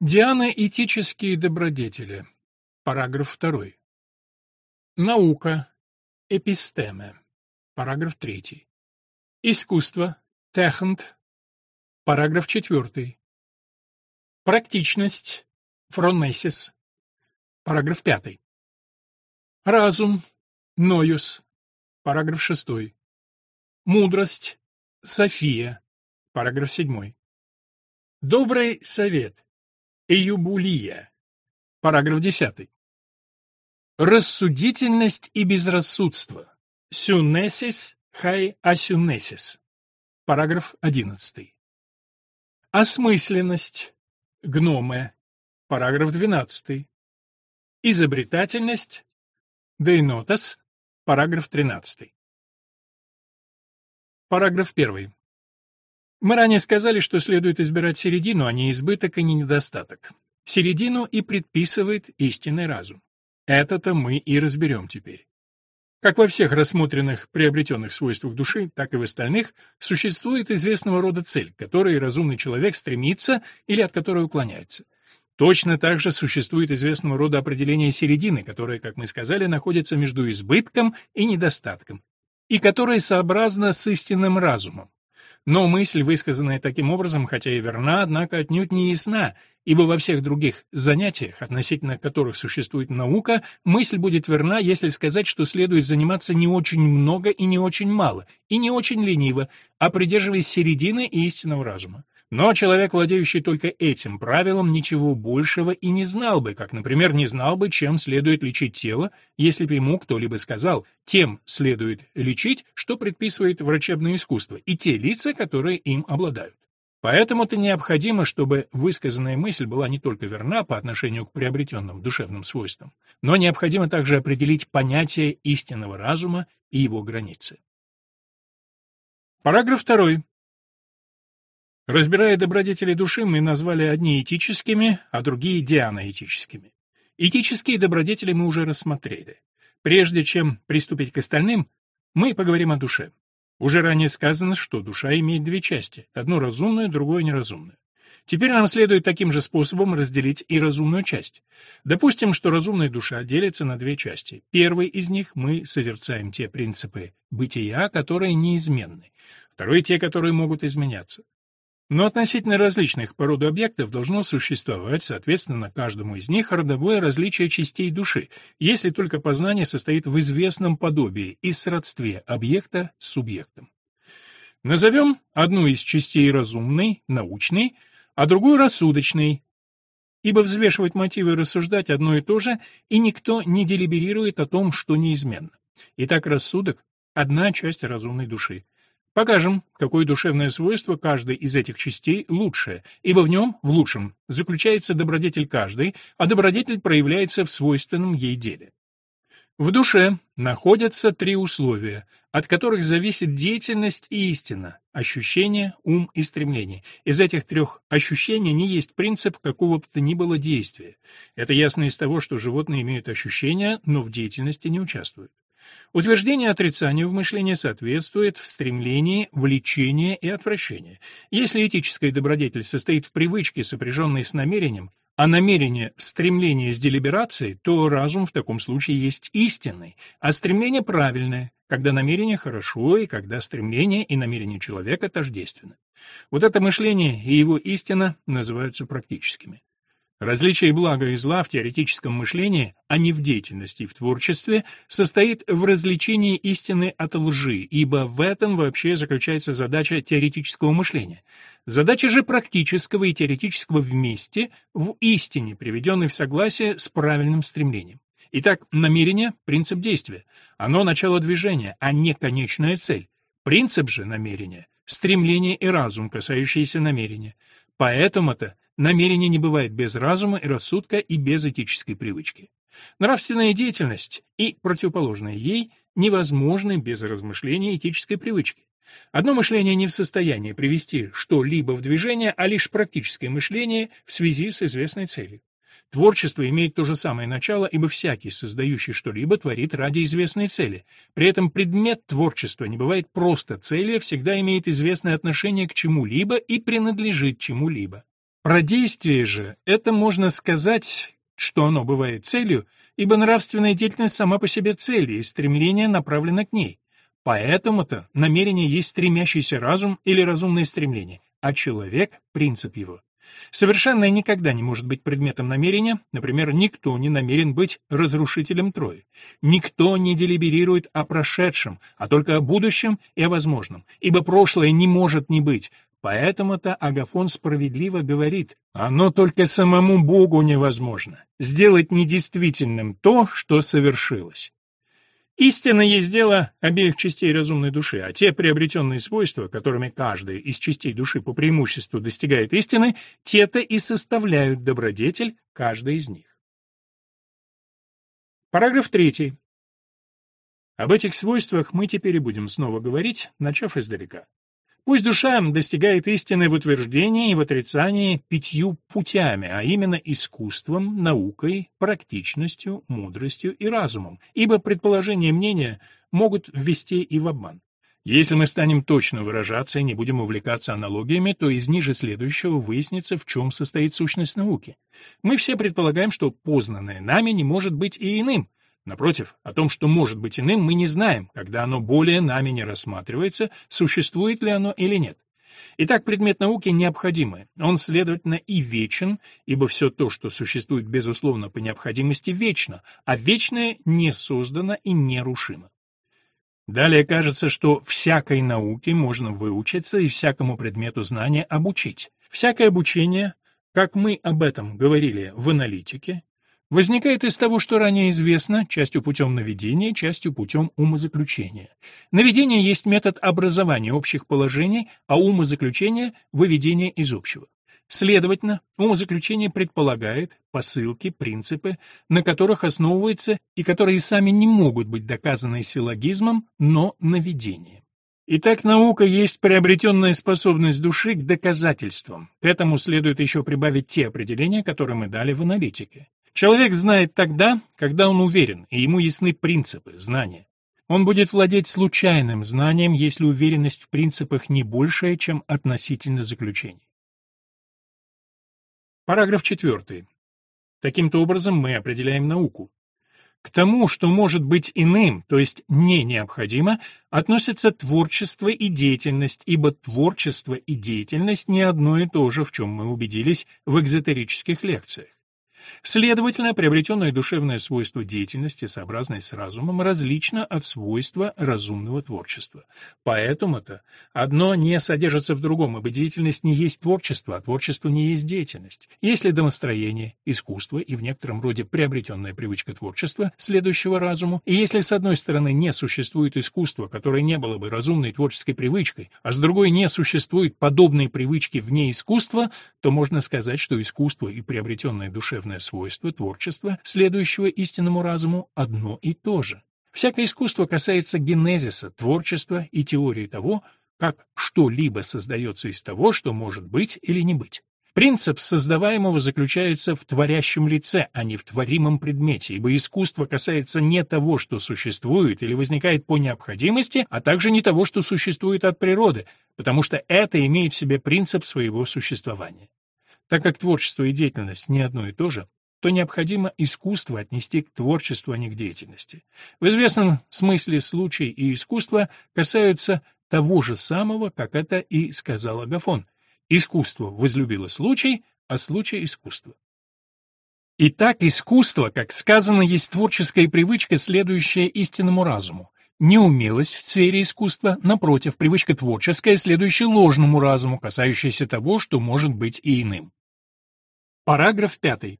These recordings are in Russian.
Дианоэтические добродетели. Параграф 2. Наука. Эпистеме. Параграф 3. Искусство. Технт. Параграф 4. Практичность. Фронмесис. Параграф 5. Разум. Ноюс. Параграф 6. Мудрость. София. Параграф 7. Добрый совет. Эюбулия. Параграф 10. Рассудительность и безрассудство. Сюнесис хай асюнесис. Параграф 11. Осмысленность. Гноме. Параграф 12. Изобретательность. Дейнотас. Параграф 13. Параграф 1. Мы ранее сказали, что следует избирать середину, а не избыток и не недостаток. Середину и предписывает истинный разум. Это-то мы и разберем теперь. Как во всех рассмотренных приобретенных свойствах души, так и в остальных, существует известного рода цель, к которой разумный человек стремится или от которой уклоняется. Точно так же существует известного рода определение середины, которое, как мы сказали, находится между избытком и недостатком, и которое сообразно с истинным разумом. Но мысль, высказанная таким образом, хотя и верна, однако отнюдь не ясна, ибо во всех других занятиях, относительно которых существует наука, мысль будет верна, если сказать, что следует заниматься не очень много и не очень мало, и не очень лениво, а придерживаясь середины и истинного разума. Но человек, владеющий только этим правилом, ничего большего и не знал бы, как, например, не знал бы, чем следует лечить тело, если бы ему кто-либо сказал, тем следует лечить, что предписывает врачебное искусство, и те лица, которые им обладают. Поэтому-то необходимо, чтобы высказанная мысль была не только верна по отношению к приобретенным душевным свойствам, но необходимо также определить понятие истинного разума и его границы. Параграф 2. Разбирая добродетели души, мы назвали одни этическими, а другие дианоэтическими. Этические добродетели мы уже рассмотрели. Прежде чем приступить к остальным, мы поговорим о душе. Уже ранее сказано, что душа имеет две части, одно разумное, другое неразумное. Теперь нам следует таким же способом разделить и разумную часть. Допустим, что разумная душа делится на две части. Первой из них мы созерцаем те принципы бытия, которые неизменны. Второй — те, которые могут изменяться. Но относительно различных пород объектов должно существовать, соответственно, каждому из них родовое различие частей души, если только познание состоит в известном подобии и сродстве объекта с субъектом. Назовем одну из частей разумной, научной, а другую рассудочной, ибо взвешивать мотивы рассуждать одно и то же, и никто не делиберирует о том, что неизменно. Итак, рассудок — одна часть разумной души. Покажем, какое душевное свойство каждой из этих частей лучшее, ибо в нем, в лучшем, заключается добродетель каждой, а добродетель проявляется в свойственном ей деле. В душе находятся три условия, от которых зависит деятельность и истина, ощущение, ум и стремление. Из этих трех ощущений не есть принцип какого бы то ни было действия. Это ясно из того, что животные имеют ощущения, но в деятельности не участвуют. Утверждение отрицанию в мышлении соответствует в стремлении, влечении и отвращении. Если этическая добродетель состоит в привычке, сопряженной с намерением, а намерение в стремлении с делиберацией, то разум в таком случае есть истинный, а стремление правильное, когда намерение хорошо и когда стремление и намерение человека тождественны. Вот это мышление и его истина называются практическими. Различие блага и зла в теоретическом мышлении, а не в деятельности и в творчестве, состоит в развлечении истины от лжи, ибо в этом вообще заключается задача теоретического мышления. Задача же практического и теоретического вместе в истине, приведенной в согласие с правильным стремлением. Итак, намерение — принцип действия. Оно — начало движения, а не конечная цель. Принцип же намерения — стремление и разум, касающиеся намерения. Поэтому-то намерение не бывает без разума и рассудка и без этической привычки. Нравственная деятельность и противоположная ей невозможны без размышления этической привычки. Одно мышление не в состоянии привести что-либо в движение, а лишь практическое мышление в связи с известной целью. Творчество имеет то же самое начало, ибо всякий, создающий что-либо, творит ради известной цели. При этом предмет творчества не бывает просто целью, а всегда имеет известное отношение к чему-либо и принадлежит чему-либо. Про действие же это можно сказать, что оно бывает целью, ибо нравственная деятельность сама по себе цель, и стремление направлено к ней. Поэтому-то намерение есть стремящийся разум или разумное стремление, а человек — принцип его. Совершенное никогда не может быть предметом намерения, например, никто не намерен быть разрушителем Трои. Никто не делиберирует о прошедшем, а только о будущем и о возможном, ибо прошлое не может не быть, Поэтому-то Агафон справедливо говорит, оно только самому Богу невозможно, сделать недействительным то, что совершилось. Истина есть дело обеих частей разумной души, а те приобретенные свойства, которыми каждая из частей души по преимуществу достигает истины, те-то и составляют добродетель каждой из них. Параграф 3. Об этих свойствах мы теперь и будем снова говорить, начав издалека. Пусть душа достигает истины в утверждении и в отрицании пятью путями, а именно искусством, наукой, практичностью, мудростью и разумом, ибо предположения мнения могут ввести и в обман. Если мы станем точно выражаться и не будем увлекаться аналогиями, то из ниже следующего выяснится, в чем состоит сущность науки. Мы все предполагаем, что познанное нами не может быть и иным, Напротив, о том, что может быть иным, мы не знаем, когда оно более нами не рассматривается, существует ли оно или нет. Итак, предмет науки необходимый. Он, следовательно, и вечен, ибо все то, что существует, безусловно, по необходимости, вечно, а вечное не создано и нерушимо. Далее кажется, что всякой науке можно выучиться и всякому предмету знания обучить. Всякое обучение, как мы об этом говорили в аналитике, возникает из того, что ранее известно, частью путем наведения, частью путем умозаключения. Наведение есть метод образования общих положений, а умозаключение — выведение из общего. Следовательно, умозаключение предполагает посылки, принципы, на которых основывается и которые сами не могут быть доказаны силлогизмом, но наведением. Итак, наука есть приобретенная способность души к доказательствам. К этому следует еще прибавить те определения, которые мы дали в аналитике. Человек знает тогда, когда он уверен, и ему ясны принципы, знания. Он будет владеть случайным знанием, если уверенность в принципах не большая, чем относительно заключений. Параграф 4. Таким-то образом мы определяем науку. К тому, что может быть иным, то есть не необходимо, относятся творчество и деятельность, ибо творчество и деятельность не одно и то же, в чем мы убедились в экзотерических лекциях. Следовательно, приобретенное душевное свойство деятельности, сообразное с разумом, различно от свойства разумного творчества. Поэтому-то одно не содержится в другом, ибо деятельность не есть творчество, а творчество не есть деятельность. Если домостроение, искусство и в некотором роде приобретенная привычка творчества, следующего разуму, и если с одной стороны не существует искусство, которое не было бы разумной творческой привычкой, а с другой не существует подобной привычки вне искусства, то можно сказать, что искусство и приобретенное душевное духовное свойство творчества, следующего истинному разуму, одно и то же. Всякое искусство касается генезиса, творчества и теории того, как что-либо создается из того, что может быть или не быть. Принцип создаваемого заключается в творящем лице, а не в творимом предмете, ибо искусство касается не того, что существует или возникает по необходимости, а также не того, что существует от природы, потому что это имеет в себе принцип своего существования. Так как творчество и деятельность не одно и то же, то необходимо искусство отнести к творчеству, а не к деятельности. В известном смысле случай и искусство касаются того же самого, как это и сказал Агафон. Искусство возлюбило случай, а случай — искусство. Итак, искусство, как сказано, есть творческая привычка, следующая истинному разуму. Неумелость в сфере искусства, напротив, привычка творческая, следующая ложному разуму, касающаяся того, что может быть и иным. Параграф 5.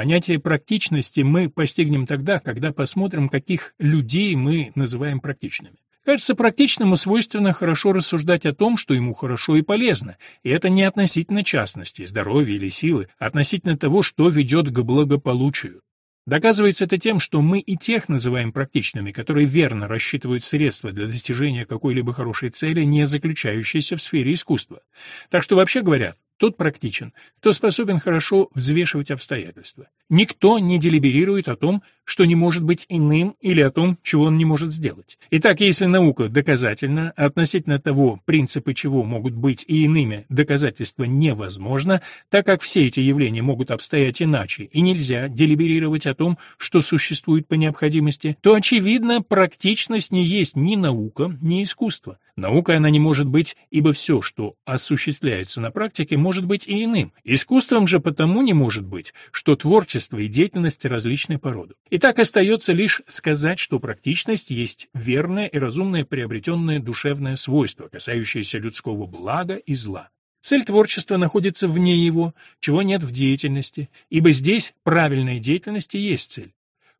Понятие практичности мы постигнем тогда, когда посмотрим, каких людей мы называем практичными. Кажется, практичному свойственно хорошо рассуждать о том, что ему хорошо и полезно, и это не относительно частности, здоровья или силы, а относительно того, что ведет к благополучию. Доказывается это тем, что мы и тех называем практичными, которые верно рассчитывают средства для достижения какой-либо хорошей цели, не заключающейся в сфере искусства. Так что, вообще говоря, тот практичен, кто способен хорошо взвешивать обстоятельства. Никто не делиберирует о том, что не может быть иным, или о том, чего он не может сделать. Итак, если наука доказательна, относительно того, принципы чего могут быть и иными, доказательства невозможно, так как все эти явления могут обстоять иначе, и нельзя делиберировать о том, что существует по необходимости, то, очевидно, практичность не есть ни наука, ни искусство. Наукой она не может быть, ибо все, что осуществляется на практике, может быть и иным. Искусством же потому не может быть, что творчество и деятельность различной породы. И так остается лишь сказать, что практичность есть верное и разумное приобретенное душевное свойство, касающееся людского блага и зла. Цель творчества находится вне его, чего нет в деятельности, ибо здесь правильная деятельность и есть цель.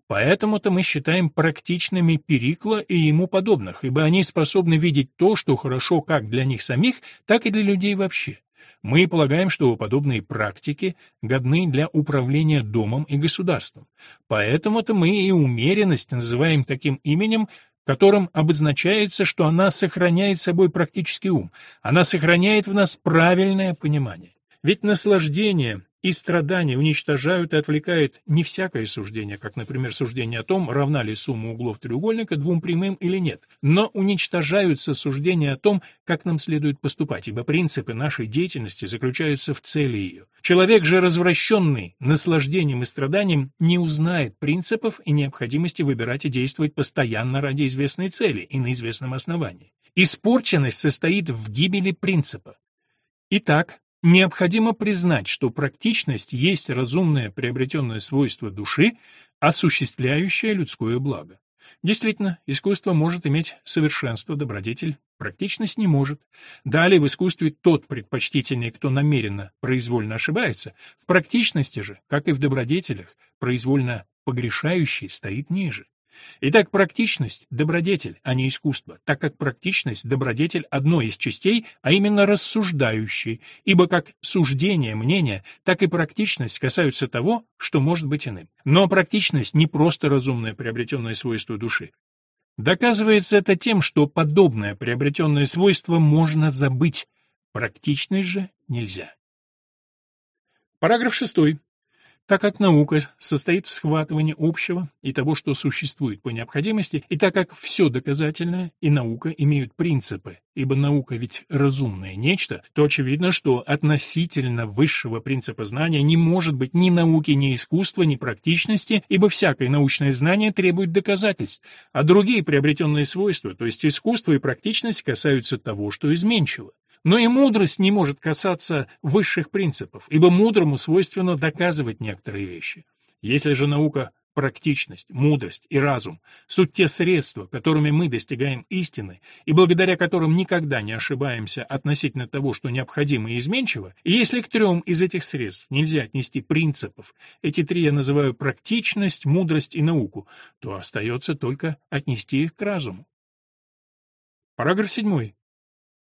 Поэтому-то мы считаем практичными Перикла и ему подобных, ибо они способны видеть то, что хорошо как для них самих, так и для людей вообще. Мы полагаем, что подобные практики годны для управления домом и государством. Поэтому-то мы и умеренность называем таким именем, которым обозначается, что она сохраняет собой практический ум, она сохраняет в нас правильное понимание. Ведь наслаждение и страдания уничтожают и отвлекают не всякое суждение, как, например, суждение о том, равна ли сумма углов треугольника двум прямым или нет, но уничтожаются суждения о том, как нам следует поступать, ибо принципы нашей деятельности заключаются в цели ее. Человек же, развращенный наслаждением и страданием, не узнает принципов и необходимости выбирать и действовать постоянно ради известной цели и на известном основании. Испорченность состоит в гибели принципа. Итак, Необходимо признать, что практичность есть разумное приобретенное свойство души, осуществляющее людское благо. Действительно, искусство может иметь совершенство, добродетель, практичность не может. Далее в искусстве тот предпочтительный, кто намеренно, произвольно ошибается, в практичности же, как и в добродетелях, произвольно погрешающий стоит ниже. Итак, практичность – добродетель, а не искусство, так как практичность – добродетель одной из частей, а именно рассуждающей, ибо как суждение, мнение, так и практичность касаются того, что может быть иным. Но практичность не просто разумное приобретенное свойство души. Доказывается это тем, что подобное приобретенное свойство можно забыть, практичность же нельзя. Параграф 6. Так как наука состоит в схватывании общего и того, что существует по необходимости, и так как все доказательное и наука имеют принципы, ибо наука ведь разумное нечто, то очевидно, что относительно высшего принципа знания не может быть ни науки, ни искусства, ни практичности, ибо всякое научное знание требует доказательств, а другие приобретенные свойства, то есть искусство и практичность, касаются того, что изменчиво. Но и мудрость не может касаться высших принципов, ибо мудрому свойственно доказывать некоторые вещи. Если же наука практичность, мудрость и разум — суть те средства, которыми мы достигаем истины, и благодаря которым никогда не ошибаемся относительно того, что необходимо и изменчиво, и если к трем из этих средств нельзя отнести принципов, эти три я называю практичность, мудрость и науку, то остается только отнести их к разуму. Параграф 7.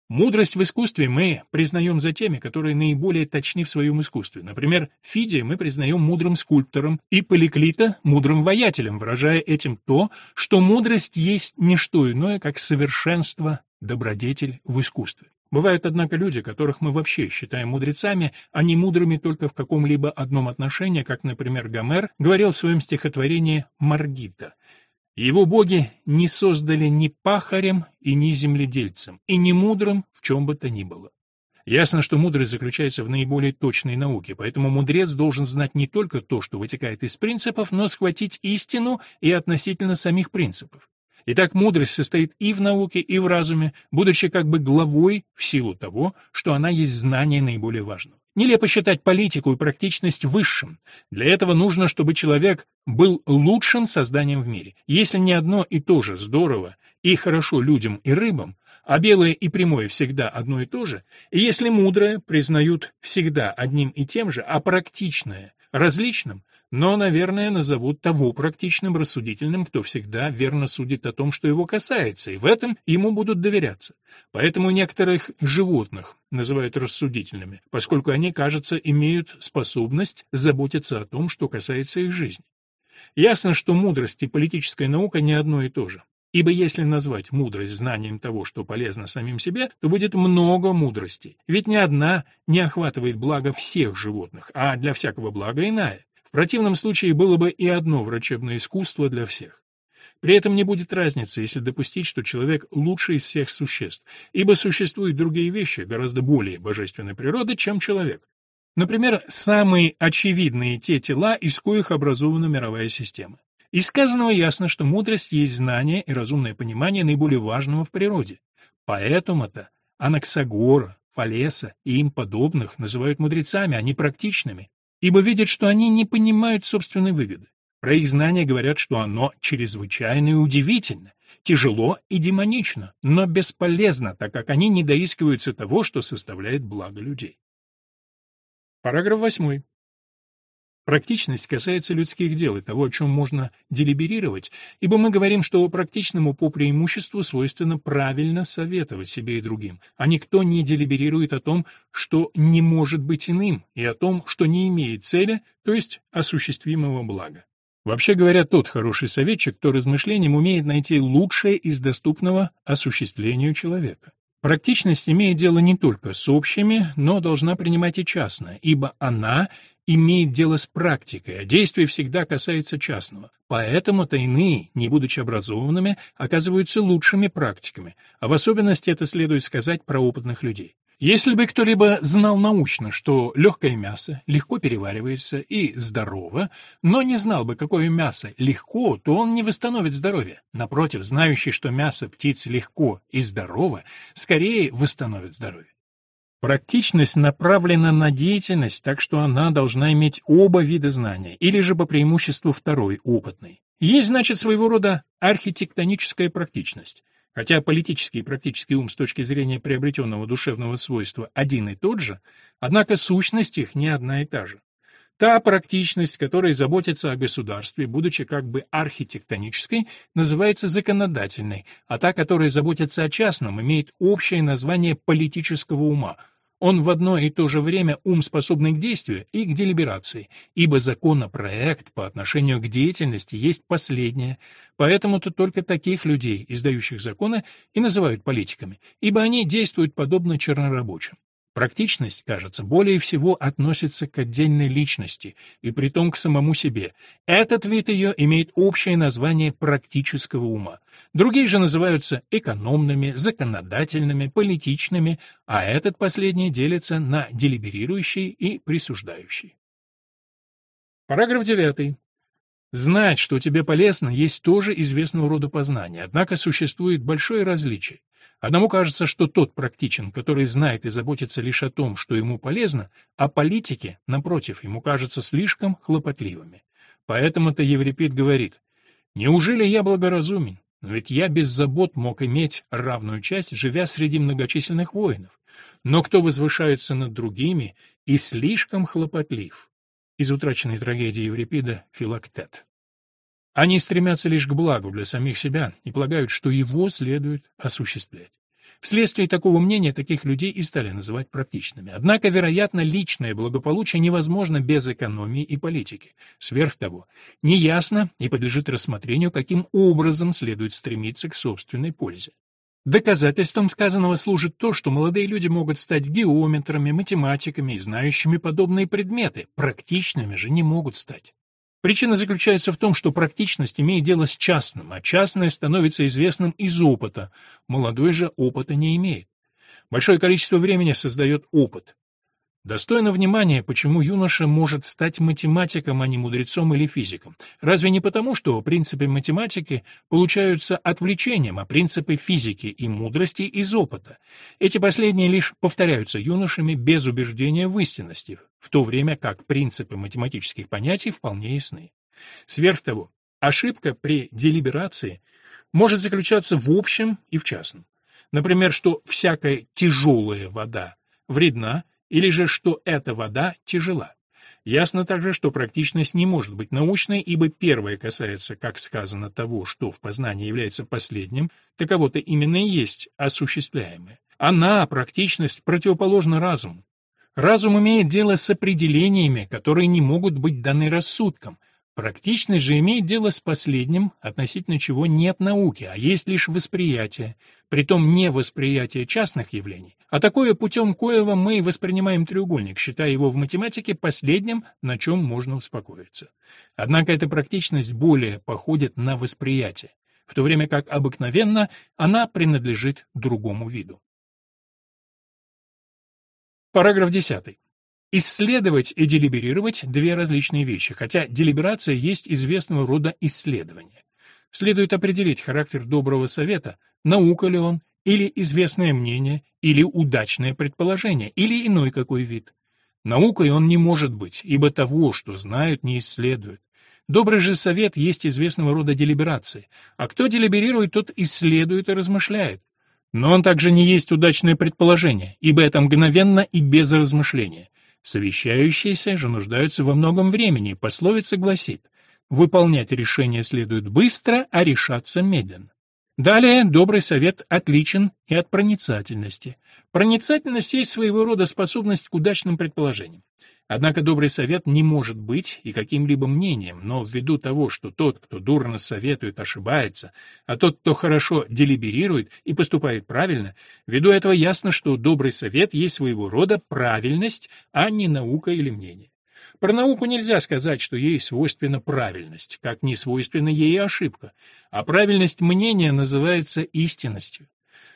Мудрость в искусстве мы признаем за теми, которые наиболее точны в своем искусстве. Например, Фидия мы признаем мудрым скульптором и Поликлита — мудрым воятелем, выражая этим то, что мудрость есть не что иное, как совершенство, добродетель в искусстве. Бывают, однако, люди, которых мы вообще считаем мудрецами, а не мудрыми только в каком-либо одном отношении, как, например, Гомер говорил в своем стихотворении «Маргита». Его боги не создали ни пахарем и ни земледельцем, и ни мудрым в чем бы то ни было. Ясно, что мудрость заключается в наиболее точной науке, поэтому мудрец должен знать не только то, что вытекает из принципов, но схватить истину и относительно самих принципов. Итак, мудрость состоит и в науке, и в разуме, будучи как бы главой в силу того, что она есть знание наиболее важного. Нелепо считать политику и практичность высшим. Для этого нужно, чтобы человек был лучшим созданием в мире. Если не одно и то же здорово и хорошо людям и рыбам, а белое и прямое всегда одно и то же, и если мудрое признают всегда одним и тем же, а практичное — различным, но, наверное, назовут того практичным, рассудительным, кто всегда верно судит о том, что его касается, и в этом ему будут доверяться. Поэтому некоторых животных называют рассудительными, поскольку они, кажется, имеют способность заботиться о том, что касается их жизни. Ясно, что мудрость и политическая наука не одно и то же. Ибо если назвать мудрость знанием того, что полезно самим себе, то будет много мудрости. Ведь ни одна не охватывает благо всех животных, а для всякого блага иная. В противном случае было бы и одно врачебное искусство для всех. При этом не будет разницы, если допустить, что человек лучший из всех существ, ибо существуют другие вещи, гораздо более божественной природы, чем человек. Например, самые очевидные те тела, из коих образована мировая система. Из сказанного ясно, что мудрость есть знание и разумное понимание наиболее важного в природе. Поэтому-то Анаксагора, Фалеса и им подобных называют мудрецами, а не практичными, ибо видят, что они не понимают собственной выгоды. Про их знания говорят, что оно чрезвычайно и удивительно, тяжело и демонично, но бесполезно, так как они не доискиваются того, что составляет благо людей. Параграф 8. Практичность касается людских дел и того, о чем можно делиберировать, ибо мы говорим, что практичному по преимуществу свойственно правильно советовать себе и другим, а никто не делиберирует о том, что не может быть иным, и о том, что не имеет цели, то есть осуществимого блага. Вообще говоря, тот хороший советчик, кто размышлением умеет найти лучшее из доступного осуществлению человека. Практичность имеет дело не только с общими, но должна принимать и частное, ибо она имеет дело с практикой, а действие всегда касается частного. Поэтому-то не будучи образованными, оказываются лучшими практиками, а в особенности это следует сказать про опытных людей. Если бы кто-либо знал научно, что легкое мясо легко переваривается и здорово, но не знал бы, какое мясо легко, то он не восстановит здоровье. Напротив, знающий, что мясо птиц легко и здорово, скорее восстановит здоровье. Практичность направлена на деятельность, так что она должна иметь оба вида знания, или же по преимуществу второй, опытный. Есть, значит, своего рода архитектоническая практичность. Хотя политический и практический ум с точки зрения приобретенного душевного свойства один и тот же, однако сущность их не одна и та же. Та практичность, которая заботится о государстве, будучи как бы архитектонической, называется законодательной, а та, которая заботится о частном, имеет общее название политического ума – он в одно и то же время ум, способный к действию и к делиберации, ибо законопроект по отношению к деятельности есть последнее, поэтому-то только таких людей, издающих законы, и называют политиками, ибо они действуют подобно чернорабочим. Практичность, кажется, более всего относится к отдельной личности, и притом к самому себе. Этот вид ее имеет общее название практического ума. Другие же называются экономными, законодательными, политичными, а этот последний делится на делиберирующий и присуждающий. Параграф 9. Знать, что тебе полезно, есть тоже известного рода познание, однако существует большое различие. Одному кажется, что тот практичен, который знает и заботится лишь о том, что ему полезно, а политики, напротив, ему кажутся слишком хлопотливыми. Поэтому-то Еврипид говорит, «Неужели я благоразумен? Но ведь я без забот мог иметь равную часть, живя среди многочисленных воинов. Но кто возвышается над другими и слишком хлопотлив?» Из утраченной трагедии Еврипида «Филактет». Они стремятся лишь к благу для самих себя и полагают, что его следует осуществлять. Вследствие такого мнения таких людей и стали называть практичными. Однако, вероятно, личное благополучие невозможно без экономии и политики. Сверх того, неясно и подлежит рассмотрению, каким образом следует стремиться к собственной пользе. Доказательством сказанного служит то, что молодые люди могут стать геометрами, математиками и знающими подобные предметы, практичными же не могут стать. Причина заключается в том, что практичность имеет дело с частным, а частное становится известным из опыта, молодой же опыта не имеет. Большое количество времени создает опыт. Достойно внимания, почему юноша может стать математиком, а не мудрецом или физиком. Разве не потому, что принципы математики получаются отвлечением, а принципы физики и мудрости из опыта? Эти последние лишь повторяются юношами без убеждения в истинности, в то время как принципы математических понятий вполне ясны. Сверх того, ошибка при делиберации может заключаться в общем и в частном. Например, что всякая тяжелая вода вредна, или же что эта вода тяжела. Ясно также, что практичность не может быть научной, ибо первое касается, как сказано, того, что в познании является последним, таково-то именно и есть осуществляемое. Она, практичность, противоположна разуму. Разум имеет дело с определениями, которые не могут быть даны рассудком. Практичность же имеет дело с последним, относительно чего нет науки, а есть лишь восприятие, притом не восприятие частных явлений, а такое путем коего мы воспринимаем треугольник, считая его в математике последним, на чем можно успокоиться. Однако эта практичность более походит на восприятие, в то время как обыкновенно она принадлежит другому виду. Параграф 10. Исследовать и делиберировать – две различные вещи, хотя делиберация есть известного рода исследование. Следует определить характер доброго совета, наука ли он, или известное мнение, или удачное предположение, или иной какой вид. Наукой он не может быть, ибо того, что знают, не исследуют. Добрый же совет есть известного рода делиберации, а кто делиберирует, тот исследует и размышляет. Но он также не есть удачное предположение, ибо это мгновенно и без размышления. Совещающиеся же нуждаются во многом времени, пословица гласит «выполнять решение следует быстро, а решаться медленно». Далее добрый совет отличен и от проницательности. Проницательность есть своего рода способность к удачным предположениям. Однако добрый совет не может быть и каким-либо мнением, но ввиду того, что тот, кто дурно советует, ошибается, а тот, кто хорошо делиберирует и поступает правильно, ввиду этого ясно, что добрый совет есть своего рода правильность, а не наука или мнение. Про науку нельзя сказать, что ей свойственна правильность, как не свойственна ей ошибка, а правильность мнения называется истинностью.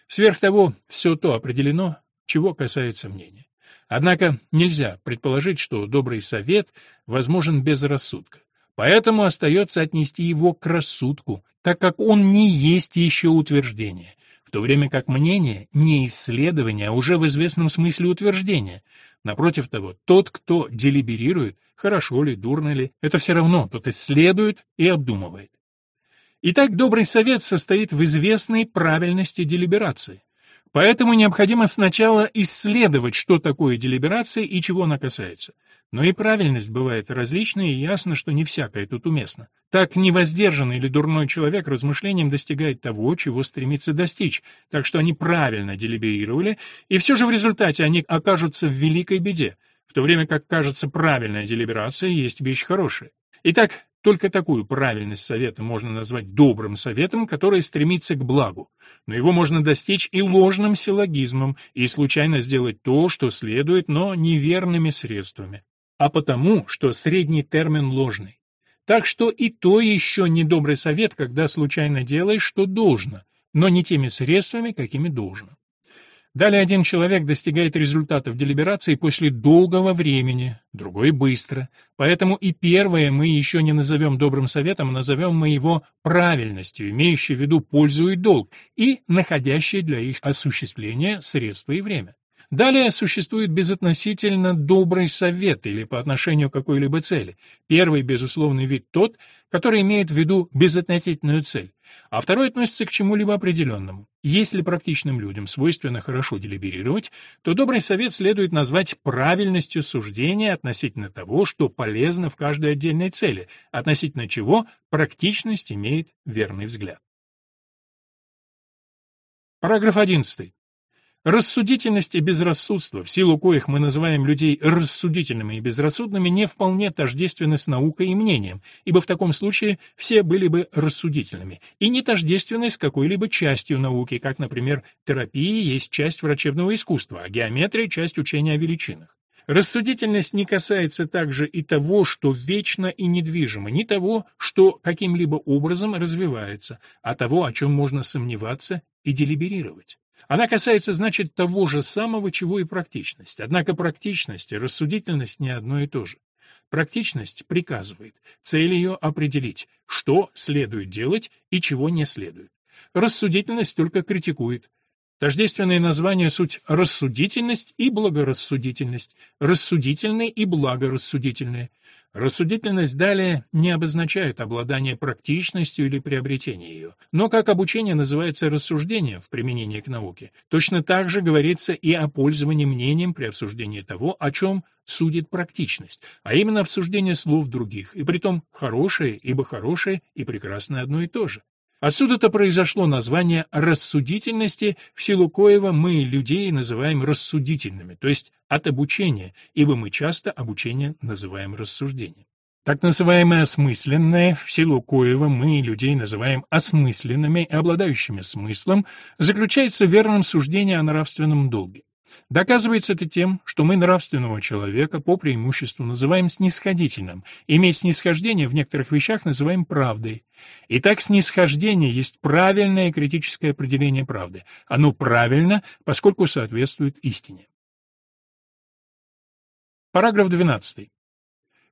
Сверх того, все то определено, чего касается мнения. Однако нельзя предположить, что добрый совет возможен без рассудка. Поэтому остается отнести его к рассудку, так как он не есть еще утверждение, в то время как мнение не исследование, а уже в известном смысле утверждение. Напротив того, тот, кто делиберирует, хорошо ли, дурно ли, это все равно, тот исследует и обдумывает. Итак, добрый совет состоит в известной правильности делиберации. Поэтому необходимо сначала исследовать, что такое делиберация и чего она касается. Но и правильность бывает различной, и ясно, что не всякое тут уместно. Так невоздержанный или дурной человек размышлением достигает того, чего стремится достичь, так что они правильно делиберировали, и все же в результате они окажутся в великой беде, в то время как, кажется, правильная делиберация есть вещь хорошая. Итак, только такую правильность совета можно назвать добрым советом, который стремится к благу. Но его можно достичь и ложным силлогизмом, и случайно сделать то, что следует, но неверными средствами. А потому, что средний термин ложный. Так что и то еще недобрый совет, когда случайно делаешь, что должно, но не теми средствами, какими должно. Далее один человек достигает результатов делиберации после долгого времени, другой быстро. Поэтому и первое мы еще не назовем добрым советом, а назовем мы его правильностью, имеющей в виду пользу и долг, и находящей для их осуществления средства и время. Далее существует безотносительно добрый совет или по отношению к какой-либо цели. Первый, безусловный вид тот, который имеет в виду безотносительную цель а второй относится к чему-либо определенному. Если практичным людям свойственно хорошо делиберировать, то добрый совет следует назвать правильностью суждения относительно того, что полезно в каждой отдельной цели, относительно чего практичность имеет верный взгляд. Параграф 11. Рассудительность и безрассудство, в силу коих мы называем людей рассудительными и безрассудными, не вполне тождественны с наукой и мнением, ибо в таком случае все были бы рассудительными, и не тождественны с какой-либо частью науки, как, например, терапия есть часть врачебного искусства, а геометрия — часть учения о величинах. Рассудительность не касается также и того, что вечно и недвижимо, не того, что каким-либо образом развивается, а того, о чем можно сомневаться и делиберировать. Она касается, значит, того же самого, чего и практичность. Однако практичность и рассудительность не одно и то же. Практичность приказывает, цель ее определить, что следует делать и чего не следует. Рассудительность только критикует. Тождественные названия суть рассудительность и благорассудительность, рассудительные и благорассудительные – Рассудительность далее не обозначает обладание практичностью или приобретение ее, но как обучение называется рассуждение в применении к науке, точно так же говорится и о пользовании мнением при обсуждении того, о чем судит практичность, а именно обсуждение слов других, и притом хорошее, ибо хорошее и прекрасное одно и то же. Отсюда-то произошло название рассудительности, в силу коего мы людей называем рассудительными, то есть от обучения, ибо мы часто обучение называем рассуждением. Так называемое осмысленное, в силу коего мы людей называем осмысленными и обладающими смыслом, заключается в верном суждении о нравственном долге. Доказывается это тем, что мы нравственного человека по преимуществу называем снисходительным, иметь снисхождение в некоторых вещах называем правдой. Итак, снисхождение есть правильное критическое определение правды. Оно правильно, поскольку соответствует истине. Параграф 12.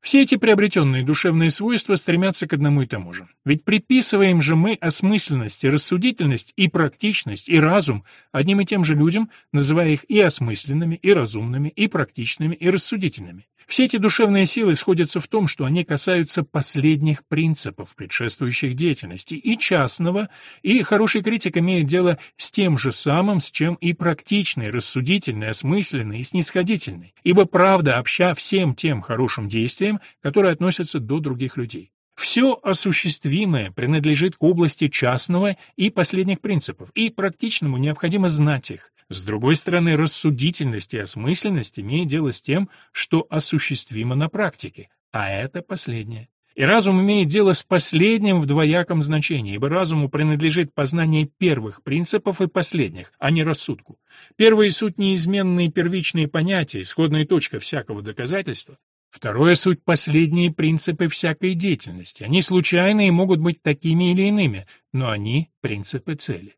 Все эти приобретенные душевные свойства стремятся к одному и тому же. Ведь приписываем же мы осмысленность, и рассудительность, и практичность, и разум одним и тем же людям, называя их и осмысленными, и разумными, и практичными, и рассудительными. Все эти душевные силы сходятся в том, что они касаются последних принципов, предшествующих деятельности, и частного, и хороший критик имеет дело с тем же самым, с чем и практичный, рассудительный, осмысленный и снисходительный, ибо правда обща всем тем хорошим действиям, которые относятся до других людей. Все осуществимое принадлежит к области частного и последних принципов, и практичному необходимо знать их. С другой стороны, рассудительность и осмысленность имеют дело с тем, что осуществимо на практике, а это последнее. И разум имеет дело с последним в двояком значении, ибо разуму принадлежит познание первых принципов и последних, а не рассудку. Первые суть неизменные первичные понятия, исходная точка всякого доказательства. Второе суть последние принципы всякой деятельности. Они случайны и могут быть такими или иными, но они принципы цели.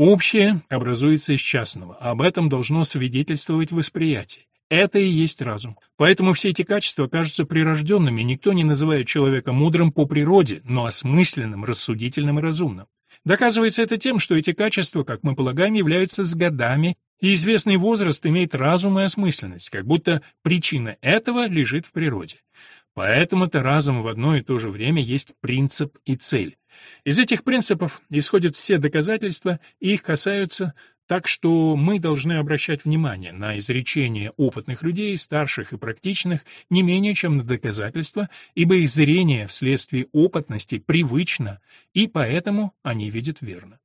Общее образуется из частного, об этом должно свидетельствовать восприятие. Это и есть разум. Поэтому все эти качества кажутся прирожденными, никто не называет человека мудрым по природе, но осмысленным, рассудительным и разумным. Доказывается это тем, что эти качества, как мы полагаем, являются с годами, и известный возраст имеет разум и осмысленность, как будто причина этого лежит в природе. Поэтому-то разум в одно и то же время есть принцип и цель. Из этих принципов исходят все доказательства, и их касаются, так что мы должны обращать внимание на изречения опытных людей, старших и практичных, не менее чем на доказательства, ибо их зрение вследствие опытности привычно, и поэтому они видят верно.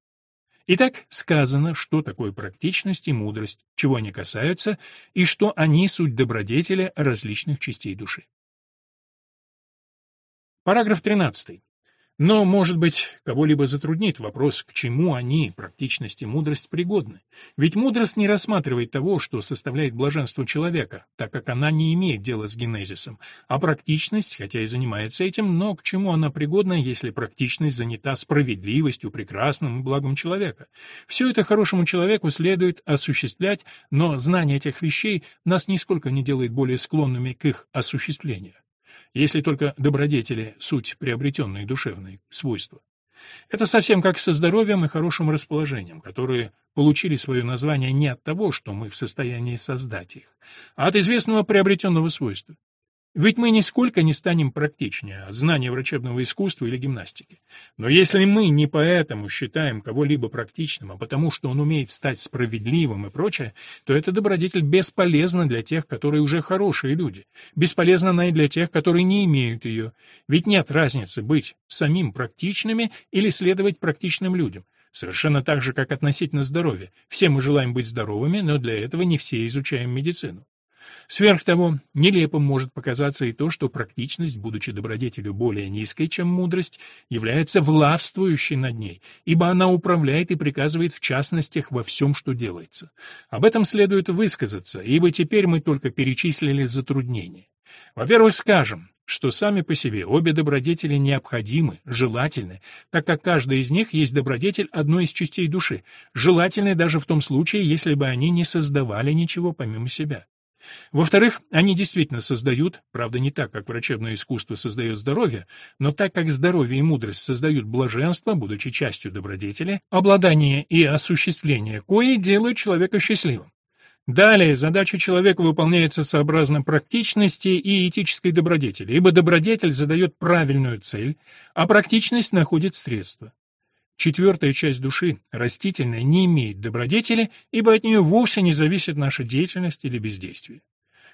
Итак, сказано, что такое практичность и мудрость, чего они касаются, и что они суть добродетеля различных частей души. Параграф 13. Но, может быть, кого-либо затруднит вопрос, к чему они, практичность и мудрость, пригодны. Ведь мудрость не рассматривает того, что составляет блаженство человека, так как она не имеет дела с генезисом, а практичность, хотя и занимается этим, но к чему она пригодна, если практичность занята справедливостью, прекрасным и благом человека? Все это хорошему человеку следует осуществлять, но знание этих вещей нас нисколько не делает более склонными к их осуществлению если только добродетели — суть приобретенные душевные свойства. Это совсем как со здоровьем и хорошим расположением, которые получили свое название не от того, что мы в состоянии создать их, а от известного приобретенного свойства. Ведь мы нисколько не станем практичнее от знания врачебного искусства или гимнастики. Но если мы не поэтому считаем кого-либо практичным, а потому что он умеет стать справедливым и прочее, то эта добродетель бесполезна для тех, которые уже хорошие люди. Бесполезна она и для тех, которые не имеют ее. Ведь нет разницы быть самим практичными или следовать практичным людям. Совершенно так же, как относительно здоровья. Все мы желаем быть здоровыми, но для этого не все изучаем медицину. Сверх того, нелепым может показаться и то, что практичность, будучи добродетелью более низкой, чем мудрость, является властвующей над ней, ибо она управляет и приказывает в частностях во всем, что делается. Об этом следует высказаться, ибо теперь мы только перечислили затруднения. Во-первых, скажем, что сами по себе обе добродетели необходимы, желательны, так как каждая из них есть добродетель одной из частей души, желательны даже в том случае, если бы они не создавали ничего помимо себя. Во-вторых, они действительно создают, правда не так, как врачебное искусство создает здоровье, но так как здоровье и мудрость создают блаженство, будучи частью добродетели, обладание и осуществление кое делают человека счастливым. Далее, задача человека выполняется сообразно практичности и этической добродетели, ибо добродетель задает правильную цель, а практичность находит средства. Четвертая часть души, растительная, не имеет добродетели, ибо от нее вовсе не зависит наша деятельность или бездействие.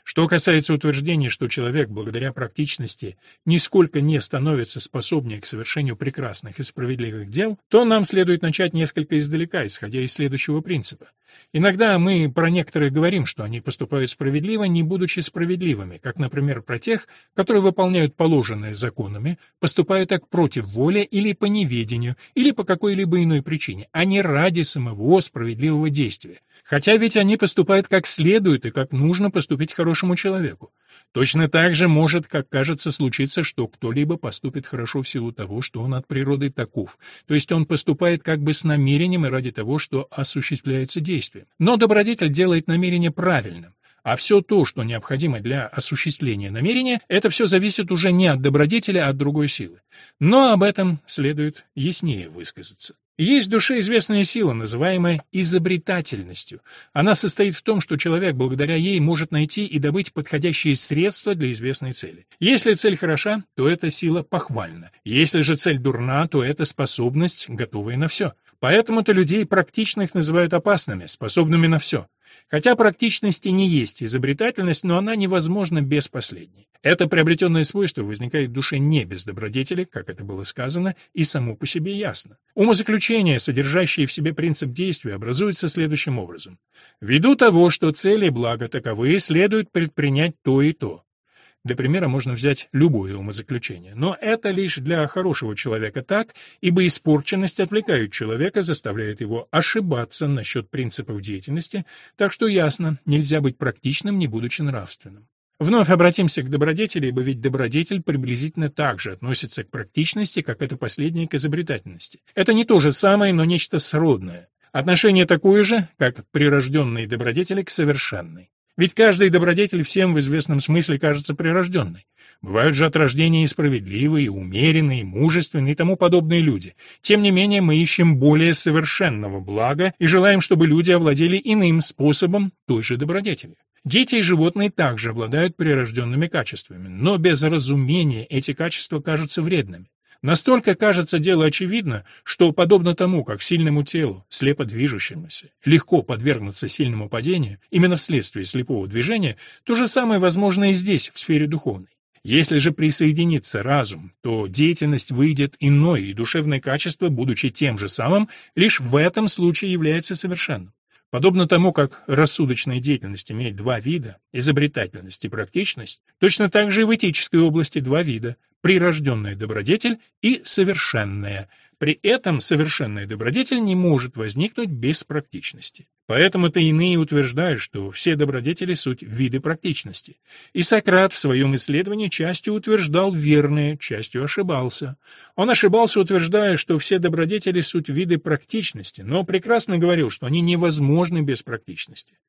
Что касается утверждения, что человек благодаря практичности нисколько не становится способнее к совершению прекрасных и справедливых дел, то нам следует начать несколько издалека, исходя из следующего принципа. Иногда мы про некоторых говорим, что они поступают справедливо, не будучи справедливыми, как, например, про тех, которые выполняют положенное законами, поступают так против воли или по неведению, или по какой-либо иной причине, а не ради самого справедливого действия. Хотя ведь они поступают как следует и как нужно поступить хорошему человеку. Точно так же может, как кажется, случиться, что кто-либо поступит хорошо в силу того, что он от природы таков, то есть он поступает как бы с намерением и ради того, что осуществляется действие. Но добродетель делает намерение правильным, а все то, что необходимо для осуществления намерения, это все зависит уже не от добродетеля, а от другой силы. Но об этом следует яснее высказаться. Есть в душе известная сила, называемая изобретательностью. Она состоит в том, что человек благодаря ей может найти и добыть подходящие средства для известной цели. Если цель хороша, то эта сила похвальна. Если же цель дурна, то это способность, готовая на все. Поэтому-то людей практичных называют опасными, способными на все. Хотя практичности не есть изобретательность, но она невозможна без последней. Это приобретенное свойство возникает в душе не без добродетели, как это было сказано, и само по себе ясно. Умозаключение, содержащее в себе принцип действия, образуется следующим образом. Ввиду того, что цели и блага таковы, следует предпринять то и то. Для примера можно взять любое умозаключение, но это лишь для хорошего человека так, ибо испорченность отвлекает человека, заставляет его ошибаться насчет принципов деятельности, так что ясно, нельзя быть практичным, не будучи нравственным. Вновь обратимся к добродетели, ибо ведь добродетель приблизительно так же относится к практичности, как это последнее к изобретательности. Это не то же самое, но нечто сродное. Отношение такое же, как прирожденные добродетели к совершенной. Ведь каждый добродетель всем в известном смысле кажется прирожденной. Бывают же от рождения и справедливые, и умеренные, и мужественные и тому подобные люди. Тем не менее, мы ищем более совершенного блага и желаем, чтобы люди овладели иным способом той же добродетели. Дети и животные также обладают прирожденными качествами, но без разумения эти качества кажутся вредными. Настолько кажется дело очевидно, что, подобно тому, как сильному телу, слепо движущемуся, легко подвергнуться сильному падению, именно вследствие слепого движения, то же самое возможно и здесь, в сфере духовной. Если же присоединится разум, то деятельность выйдет иной, и душевное качество, будучи тем же самым, лишь в этом случае является совершенным. Подобно тому, как рассудочная деятельность имеет два вида – изобретательность и практичность, точно так же и в этической области два вида – прирожденная добродетель и совершенная. При этом совершенная добродетель не может возникнуть без практичности. Поэтому-то иные утверждают, что все добродетели — суть виды практичности. И Сократ в своем исследовании частью утверждал верное, частью ошибался. Он ошибался, утверждая, что все добродетели — суть виды практичности, но прекрасно говорил, что они невозможны без практичности.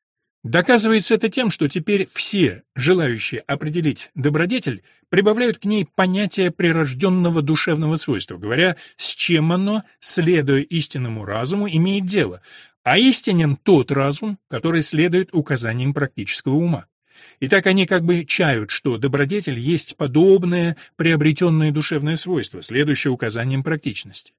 Доказывается это тем, что теперь все, желающие определить добродетель, прибавляют к ней понятие прирожденного душевного свойства, говоря, с чем оно, следуя истинному разуму, имеет дело, а истинен тот разум, который следует указаниям практического ума. И так они как бы чают, что добродетель есть подобное приобретенное душевное свойство, следующее указаниям практичности.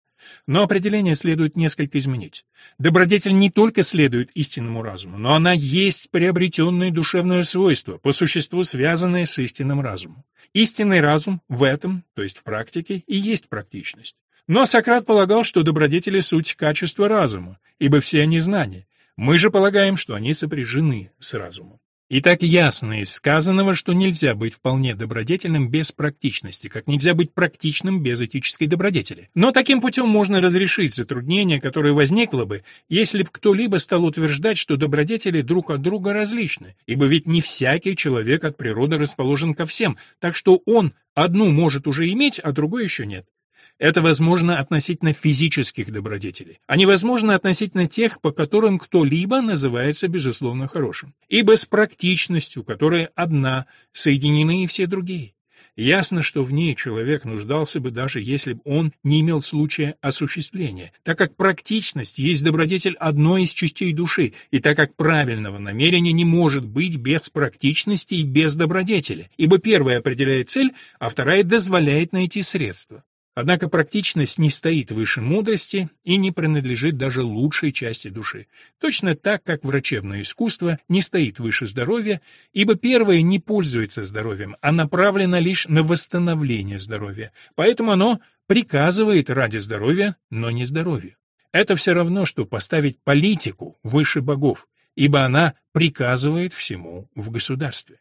Но определение следует несколько изменить. Добродетель не только следует истинному разуму, но она есть приобретенное душевное свойство, по существу связанное с истинным разумом. Истинный разум в этом, то есть в практике, и есть практичность. Но Сократ полагал, что добродетели — суть качества разума, ибо все они знания. Мы же полагаем, что они сопряжены с разумом. И так ясно из сказанного, что нельзя быть вполне добродетельным без практичности, как нельзя быть практичным без этической добродетели. Но таким путем можно разрешить затруднение, которое возникло бы, если бы кто-либо стал утверждать, что добродетели друг от друга различны, ибо ведь не всякий человек от природы расположен ко всем, так что он одну может уже иметь, а другой еще нет. Это возможно относительно физических добродетелей, а невозможно относительно тех, по которым кто-либо называется безусловно хорошим. Ибо с практичностью, которая одна, соединены и все другие. Ясно, что в ней человек нуждался бы даже если бы он не имел случая осуществления, так как практичность есть добродетель одной из частей души, и так как правильного намерения не может быть без практичности и без добродетели, ибо первая определяет цель, а вторая дозволяет найти средства. Однако практичность не стоит выше мудрости и не принадлежит даже лучшей части души. Точно так, как врачебное искусство не стоит выше здоровья, ибо первое не пользуется здоровьем, а направлено лишь на восстановление здоровья. Поэтому оно приказывает ради здоровья, но не здоровью. Это все равно, что поставить политику выше богов, ибо она приказывает всему в государстве.